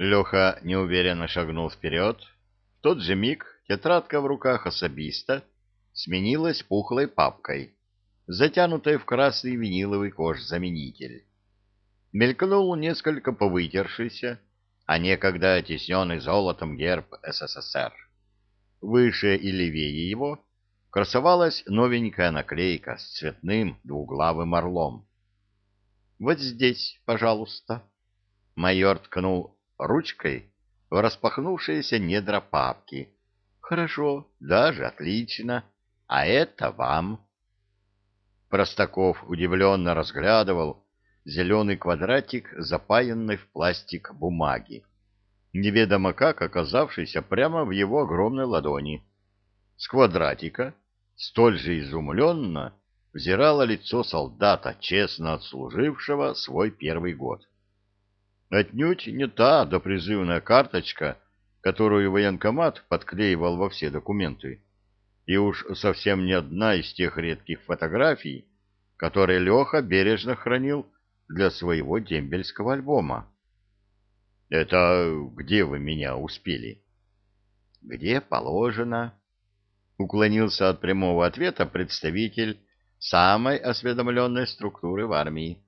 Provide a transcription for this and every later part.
Леха неуверенно шагнул вперед. В тот же миг тетрадка в руках особиста сменилась пухлой папкой, затянутой в красный виниловый кожзаменитель. Мелькнул несколько повытершийся, а некогда отесненный золотом герб СССР. Выше и левее его красовалась новенькая наклейка с цветным двуглавым орлом. «Вот здесь, пожалуйста». Майор ткнул ручкой в распахнувшиеся недра папки. Хорошо, даже отлично. А это вам. Простаков удивленно разглядывал зеленый квадратик, запаянный в пластик бумаги, неведомо как оказавшийся прямо в его огромной ладони. С квадратика столь же изумленно взирало лицо солдата, честно отслужившего свой первый год. Отнюдь не та допризывная карточка, которую военкомат подклеивал во все документы, и уж совсем не одна из тех редких фотографий, которые Леха бережно хранил для своего дембельского альбома. «Это где вы меня успели?» «Где положено?» Уклонился от прямого ответа представитель самой осведомленной структуры в армии.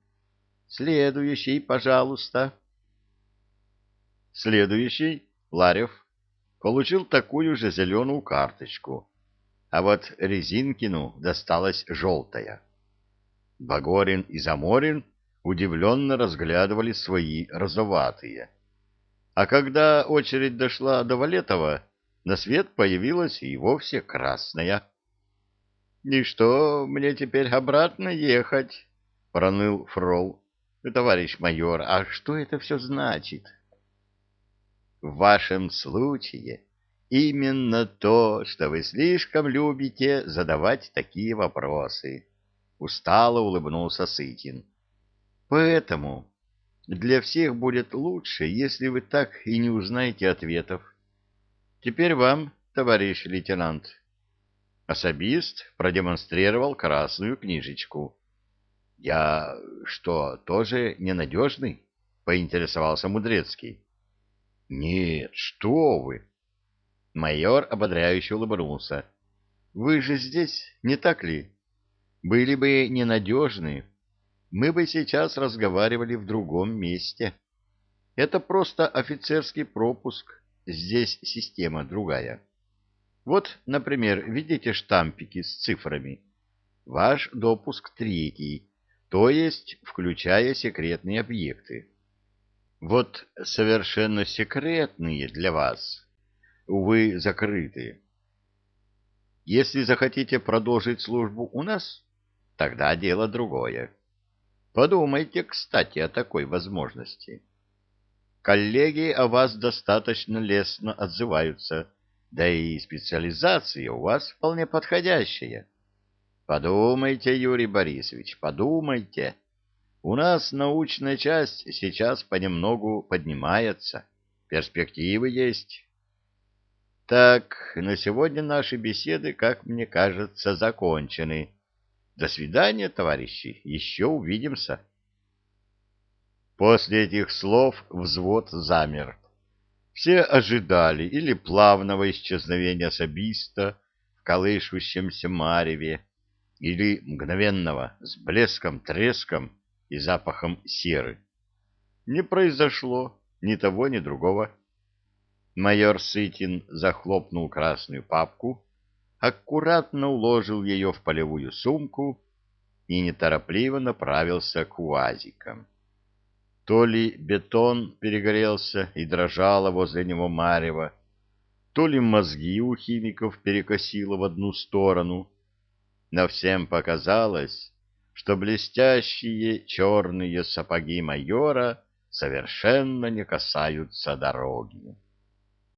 «Следующий, пожалуйста». Следующий, Ларев, получил такую же зеленую карточку, а вот Резинкину досталась желтая. Багорин и Заморин удивленно разглядывали свои розоватые. А когда очередь дошла до Валетова, на свет появилась и вовсе красная. — И что, мне теперь обратно ехать? — проныл Фрол. — Товарищ майор, а что это все значит? — в вашем случае именно то, что вы слишком любите задавать такие вопросы. Устало улыбнулся Сытин. Поэтому для всех будет лучше, если вы так и не узнаете ответов. Теперь вам, товарищ лейтенант. Особист продемонстрировал красную книжечку. — Я что, тоже ненадежный? — поинтересовался Мудрецкий. Нет, что вы! Майор ободряюще улыбнулся. Вы же здесь, не так ли? Были бы ненадежны, мы бы сейчас разговаривали в другом месте. Это просто офицерский пропуск, здесь система другая. Вот, например, видите штампики с цифрами? Ваш допуск третий, то есть включая секретные объекты. Вот совершенно секретные для вас, увы, закрытые. Если захотите продолжить службу у нас, тогда дело другое. Подумайте, кстати, о такой возможности. Коллеги о вас достаточно лестно отзываются, да и специализация у вас вполне подходящая. Подумайте, Юрий Борисович, подумайте. У нас научная часть сейчас понемногу поднимается. Перспективы есть. Так, на сегодня наши беседы, как мне кажется, закончены. До свидания, товарищи. Еще увидимся. После этих слов взвод замер. Все ожидали или плавного исчезновения особиста в колышущемся мареве, или мгновенного, с блеском, треском, и запахом серы. Не произошло ни того, ни другого. Майор Сытин захлопнул красную папку, аккуратно уложил ее в полевую сумку и неторопливо направился к уазикам. То ли бетон перегрелся и дрожало возле него марево, то ли мозги у химиков перекосило в одну сторону, но всем показалось, что блестящие черные сапоги майора совершенно не касаются дороги.